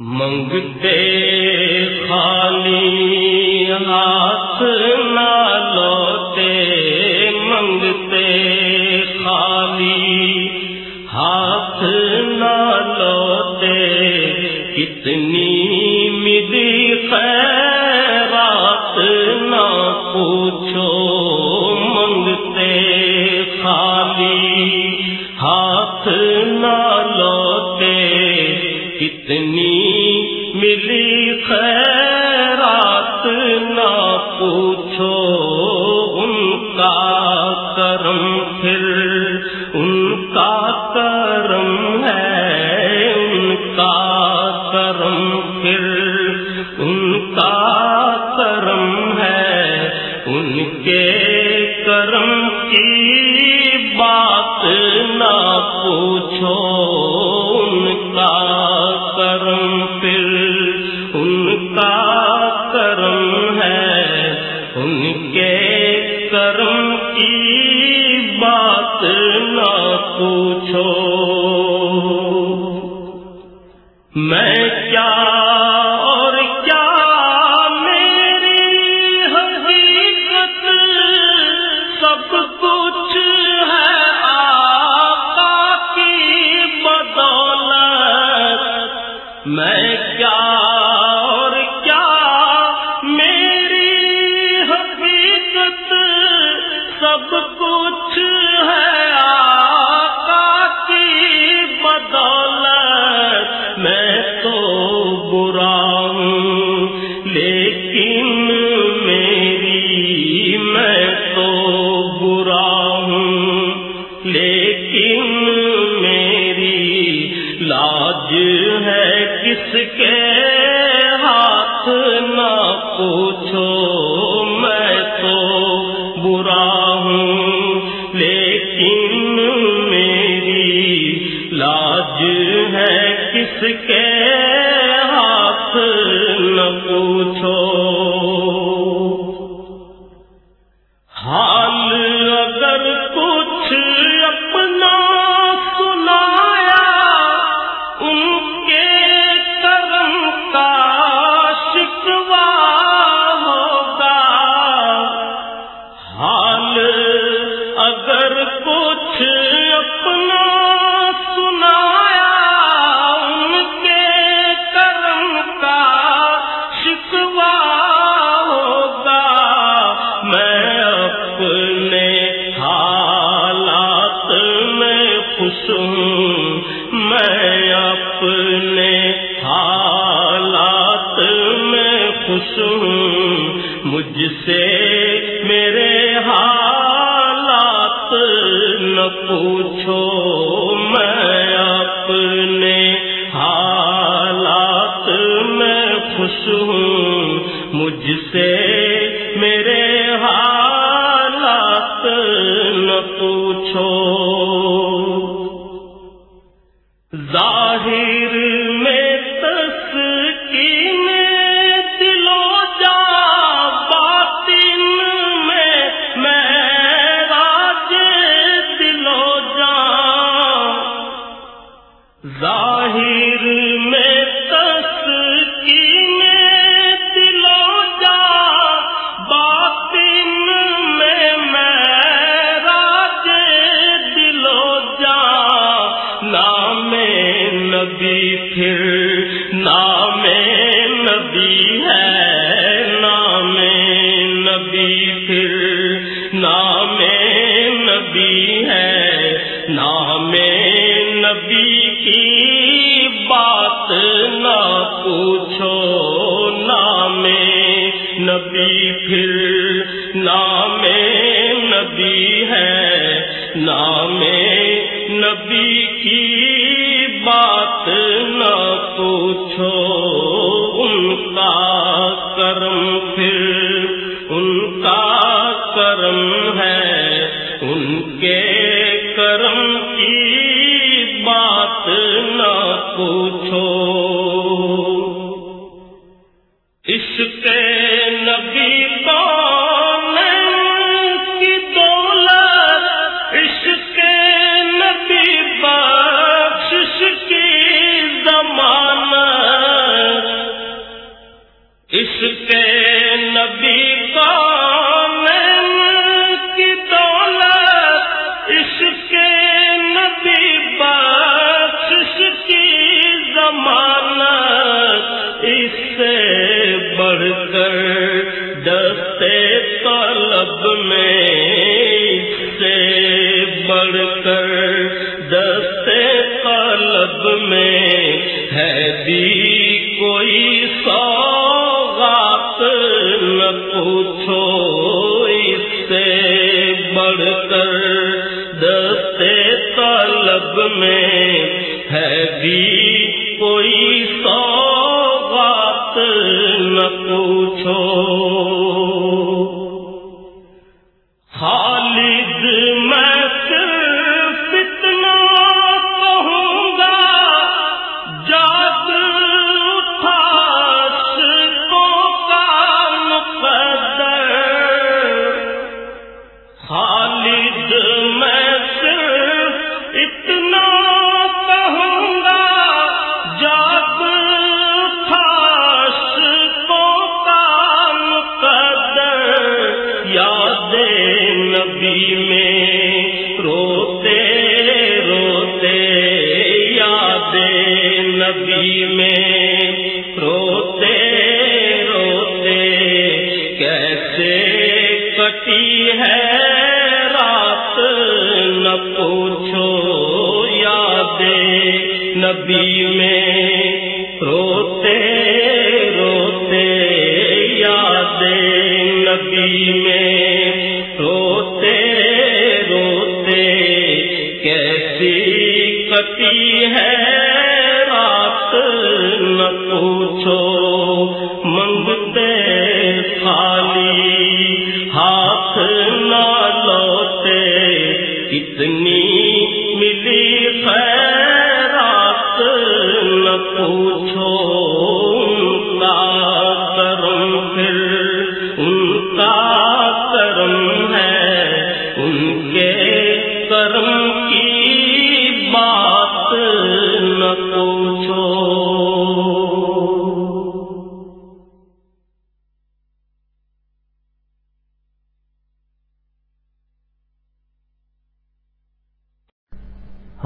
منگتے خالی ہاتھ نہ لوتے منگتے خالی ہاتھ نہ لوتے کتنی مد کتنی ملی خیرات نہ پوچھو ان کا کرم پھر، ان کا کرم ہے، ان کا کرم پھر، ان کا کرم ہے، ان کے میں کیا اور کیا میری حقیقت سب کچھ ہے آقا کی بدولت میں کیا اور کیا میری حقیقت سب میں تو برا ہوں، لیکن میری میں تو برا ہوں، لیکن میری لاج ہے کس کے ہاتھ نہ پوچھ لاج ہے کس کے ہاتھ نہ پوچھو۔ خوش ہوں میں اپنے حالات میں خوش ہوں مجھ سے میرے حالات نہ پوچھو میں اپنے حالات میں خوش ہوں مجھ سے میرے حالات نہ پوچھو پھر نام نبی ہے، نام نبی پھر نام نبی ہے، نام نبی کی بات نہ پوچھو، نام نبی پھر نام نبی ہے، نام نبی کی کرم ہے، ان کے کرم کی بات نہ پوچھو۔ اس کے نبی اس کے نبی کا بڑھ کر دستے طلب میں اس سے بڑھ کر دستے طلب میں ہے بھی کوئی سوغات نہ پوچھو اس سے بڑھ کر دستے طلب میں ہے بھی کوئی سوغات نہ پوچھو۔ کیسے کٹی ہے، رات نہ پوچھو یاد نبی میں روتے روتے یاد نبی میں روتے روتے کیسی کٹی ہے؟ رات نہ پوچھو خالی ہاتھ نہ لوتے کتنی